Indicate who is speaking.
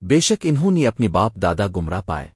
Speaker 1: بے شک انہوں نے اپنی باپ دادا گمراہ پائے۔